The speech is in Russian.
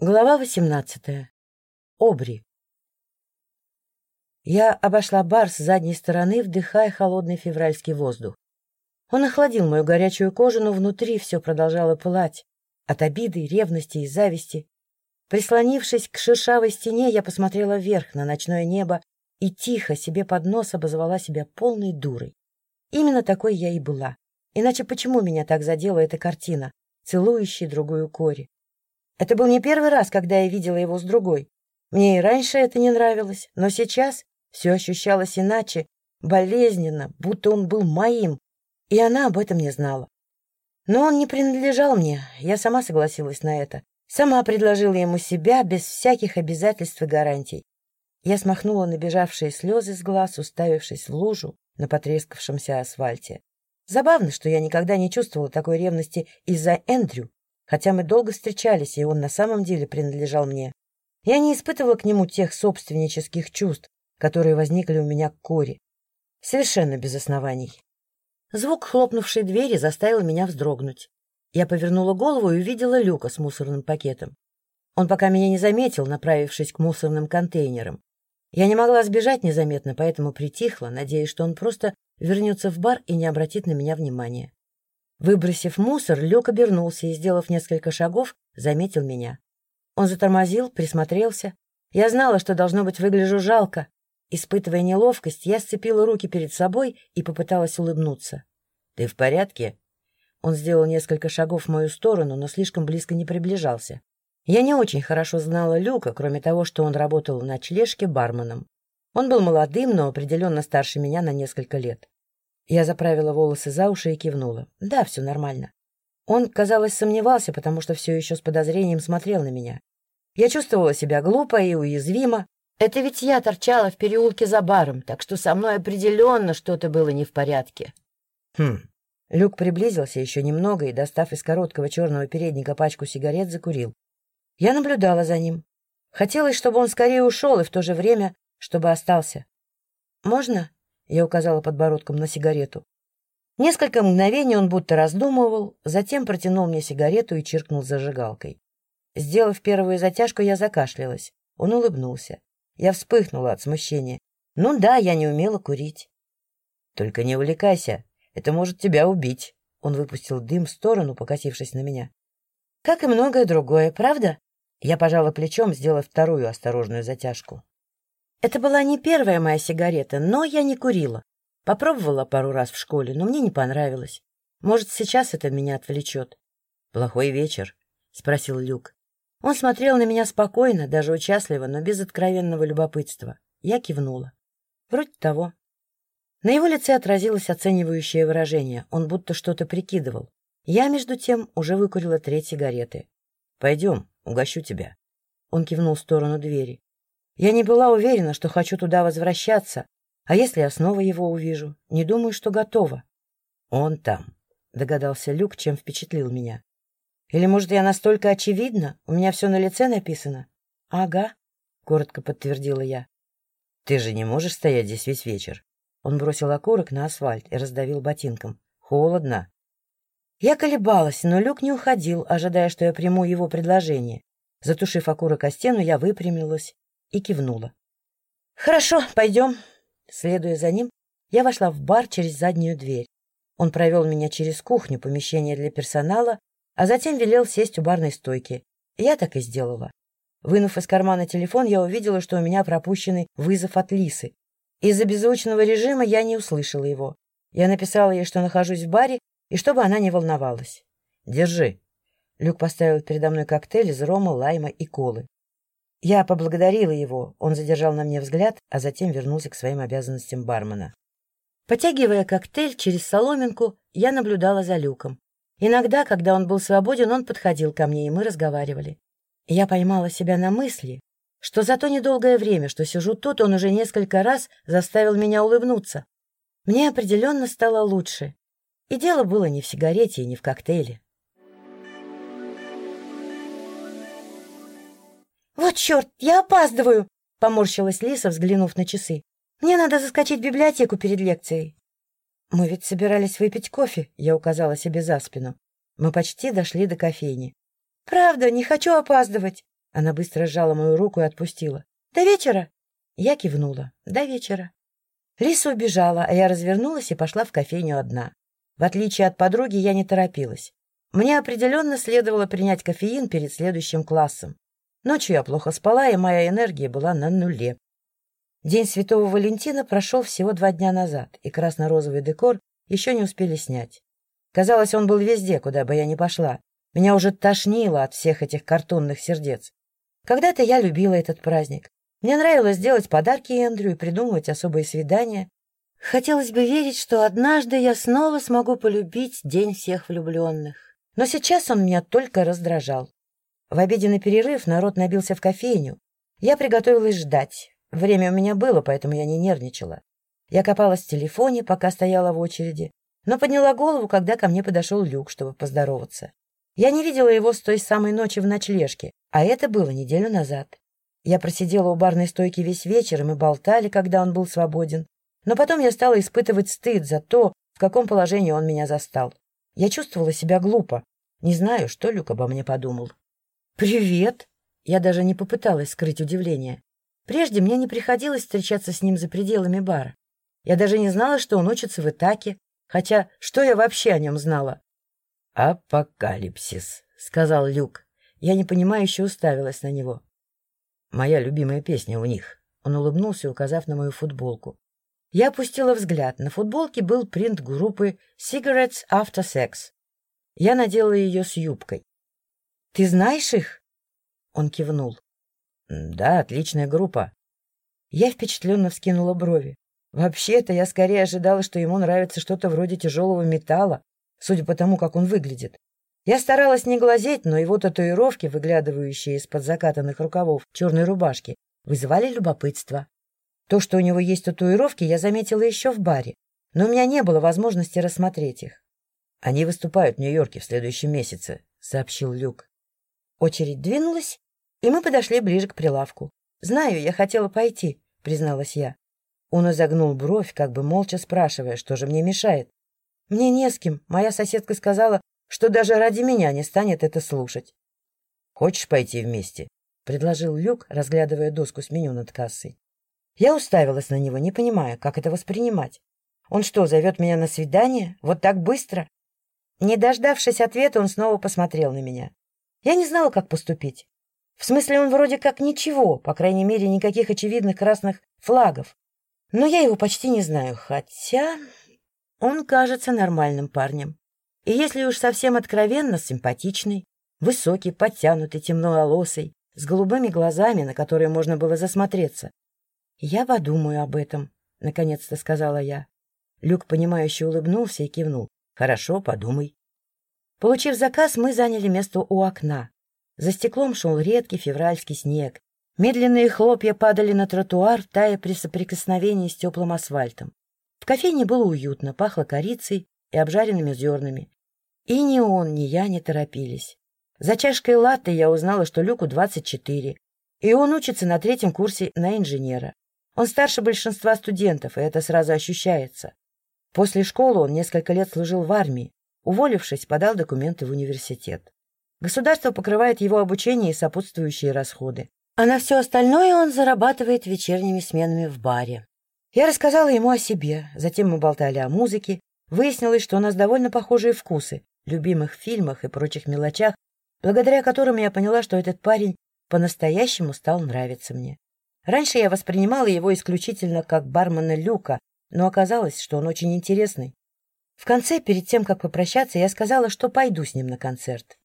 Глава 18. Обри. Я обошла бар с задней стороны, вдыхая холодный февральский воздух. Он охладил мою горячую кожу, но внутри все продолжало пылать. От обиды, ревности и зависти. Прислонившись к шершавой стене, я посмотрела вверх на ночное небо и тихо себе под нос обозвала себя полной дурой. Именно такой я и была. Иначе почему меня так задела эта картина, целующая другую Кори? Это был не первый раз, когда я видела его с другой. Мне и раньше это не нравилось, но сейчас все ощущалось иначе, болезненно, будто он был моим, и она об этом не знала. Но он не принадлежал мне, я сама согласилась на это. Сама предложила ему себя без всяких обязательств и гарантий. Я смахнула набежавшие слезы с глаз, уставившись в лужу на потрескавшемся асфальте. Забавно, что я никогда не чувствовала такой ревности из-за Эндрю, хотя мы долго встречались, и он на самом деле принадлежал мне. Я не испытывала к нему тех собственнических чувств, которые возникли у меня к Кори. Совершенно без оснований. Звук хлопнувшей двери заставил меня вздрогнуть. Я повернула голову и увидела Люка с мусорным пакетом. Он пока меня не заметил, направившись к мусорным контейнерам. Я не могла сбежать незаметно, поэтому притихла, надеясь, что он просто вернется в бар и не обратит на меня внимания. Выбросив мусор, Люк обернулся и, сделав несколько шагов, заметил меня. Он затормозил, присмотрелся. Я знала, что, должно быть, выгляжу жалко. Испытывая неловкость, я сцепила руки перед собой и попыталась улыбнуться. — Ты в порядке? Он сделал несколько шагов в мою сторону, но слишком близко не приближался. Я не очень хорошо знала Люка, кроме того, что он работал в ночлежке барменом. Он был молодым, но определенно старше меня на несколько лет. Я заправила волосы за уши и кивнула. Да, все нормально. Он, казалось, сомневался, потому что все еще с подозрением смотрел на меня. Я чувствовала себя глупо и уязвимо. Это ведь я торчала в переулке за баром, так что со мной определенно что-то было не в порядке. Хм. Люк приблизился еще немного и, достав из короткого черного передника пачку сигарет, закурил. Я наблюдала за ним. Хотелось, чтобы он скорее ушел, и в то же время, чтобы остался. «Можно?» Я указала подбородком на сигарету. Несколько мгновений он будто раздумывал, затем протянул мне сигарету и чиркнул зажигалкой. Сделав первую затяжку, я закашлялась. Он улыбнулся. Я вспыхнула от смущения. Ну да, я не умела курить. Только не увлекайся, это может тебя убить. Он выпустил дым в сторону, покосившись на меня. Как и многое другое, правда? Я пожала плечом, сделав вторую осторожную затяжку. Это была не первая моя сигарета, но я не курила. Попробовала пару раз в школе, но мне не понравилось. Может, сейчас это меня отвлечет. — Плохой вечер? — спросил Люк. Он смотрел на меня спокойно, даже участливо, но без откровенного любопытства. Я кивнула. Вроде того. На его лице отразилось оценивающее выражение. Он будто что-то прикидывал. Я, между тем, уже выкурила треть сигареты. — Пойдем, угощу тебя. Он кивнул в сторону двери. Я не была уверена, что хочу туда возвращаться, а если я снова его увижу? Не думаю, что готова. — Он там, — догадался Люк, чем впечатлил меня. — Или, может, я настолько очевидна? У меня все на лице написано? — Ага, — коротко подтвердила я. — Ты же не можешь стоять здесь весь вечер. Он бросил окурок на асфальт и раздавил ботинком. — Холодно. Я колебалась, но Люк не уходил, ожидая, что я приму его предложение. Затушив окурок о стену, я выпрямилась и кивнула. «Хорошо, пойдем». Следуя за ним, я вошла в бар через заднюю дверь. Он провел меня через кухню, помещение для персонала, а затем велел сесть у барной стойки. Я так и сделала. Вынув из кармана телефон, я увидела, что у меня пропущенный вызов от Лисы. Из-за беззвучного режима я не услышала его. Я написала ей, что нахожусь в баре, и чтобы она не волновалась. «Держи». Люк поставил передо мной коктейль из рома, лайма и колы. Я поблагодарила его, он задержал на мне взгляд, а затем вернулся к своим обязанностям бармена. Потягивая коктейль через соломинку, я наблюдала за Люком. Иногда, когда он был свободен, он подходил ко мне, и мы разговаривали. Я поймала себя на мысли, что за то недолгое время, что сижу тут, он уже несколько раз заставил меня улыбнуться. Мне определенно стало лучше. И дело было не в сигарете и не в коктейле. «Вот черт, я опаздываю!» — поморщилась Лиса, взглянув на часы. «Мне надо заскочить в библиотеку перед лекцией». «Мы ведь собирались выпить кофе», — я указала себе за спину. Мы почти дошли до кофейни. «Правда, не хочу опаздывать». Она быстро сжала мою руку и отпустила. «До вечера!» Я кивнула. «До вечера». Лиса убежала, а я развернулась и пошла в кофейню одна. В отличие от подруги, я не торопилась. Мне определенно следовало принять кофеин перед следующим классом. Ночью я плохо спала, и моя энергия была на нуле. День Святого Валентина прошел всего два дня назад, и красно-розовый декор еще не успели снять. Казалось, он был везде, куда бы я ни пошла. Меня уже тошнило от всех этих картонных сердец. Когда-то я любила этот праздник. Мне нравилось делать подарки Эндрю и придумывать особые свидания. Хотелось бы верить, что однажды я снова смогу полюбить День всех влюбленных. Но сейчас он меня только раздражал. В обеденный перерыв народ набился в кофейню. Я приготовилась ждать. Время у меня было, поэтому я не нервничала. Я копалась в телефоне, пока стояла в очереди, но подняла голову, когда ко мне подошел Люк, чтобы поздороваться. Я не видела его с той самой ночи в ночлежке, а это было неделю назад. Я просидела у барной стойки весь вечер, и мы болтали, когда он был свободен. Но потом я стала испытывать стыд за то, в каком положении он меня застал. Я чувствовала себя глупо. Не знаю, что Люк обо мне подумал. «Привет!» Я даже не попыталась скрыть удивление. Прежде мне не приходилось встречаться с ним за пределами бара. Я даже не знала, что он учится в Итаке, хотя что я вообще о нем знала? «Апокалипсис», — сказал Люк. Я непонимающе уставилась на него. «Моя любимая песня у них». Он улыбнулся, указав на мою футболку. Я опустила взгляд. На футболке был принт группы Cigarettes After Sex. Я надела ее с юбкой. «Ты знаешь их?» Он кивнул. «Да, отличная группа». Я впечатленно вскинула брови. Вообще-то я скорее ожидала, что ему нравится что-то вроде тяжелого металла, судя по тому, как он выглядит. Я старалась не глазеть, но его татуировки, выглядывающие из-под закатанных рукавов черной рубашки, вызывали любопытство. То, что у него есть татуировки, я заметила еще в баре, но у меня не было возможности рассмотреть их. «Они выступают в Нью-Йорке в следующем месяце», — сообщил Люк. Очередь двинулась, и мы подошли ближе к прилавку. «Знаю, я хотела пойти», — призналась я. Он изогнул бровь, как бы молча спрашивая, что же мне мешает. Мне не с кем. Моя соседка сказала, что даже ради меня не станет это слушать. — Хочешь пойти вместе? — предложил Люк, разглядывая доску с меню над кассой. Я уставилась на него, не понимая, как это воспринимать. Он что, зовет меня на свидание? Вот так быстро? Не дождавшись ответа, он снова посмотрел на меня. Я не знала, как поступить. В смысле, он вроде как ничего, по крайней мере, никаких очевидных красных флагов. Но я его почти не знаю, хотя... Он кажется нормальным парнем. И если уж совсем откровенно, симпатичный, высокий, подтянутый, темноволосый, с голубыми глазами, на которые можно было засмотреться. «Я подумаю об этом», — наконец-то сказала я. Люк, понимающе улыбнулся и кивнул. «Хорошо, подумай». Получив заказ, мы заняли место у окна. За стеклом шел редкий февральский снег. Медленные хлопья падали на тротуар, тая при соприкосновении с теплым асфальтом. В кофейне было уютно, пахло корицей и обжаренными зернами. И ни он, ни я не торопились. За чашкой латте я узнала, что Люку 24, и он учится на третьем курсе на инженера. Он старше большинства студентов, и это сразу ощущается. После школы он несколько лет служил в армии. Уволившись, подал документы в университет. Государство покрывает его обучение и сопутствующие расходы. А на все остальное он зарабатывает вечерними сменами в баре. Я рассказала ему о себе, затем мы болтали о музыке. Выяснилось, что у нас довольно похожие вкусы, любимых фильмах и прочих мелочах, благодаря которым я поняла, что этот парень по-настоящему стал нравиться мне. Раньше я воспринимала его исключительно как бармена Люка, но оказалось, что он очень интересный. В конце, перед тем, как попрощаться, я сказала, что пойду с ним на концерт.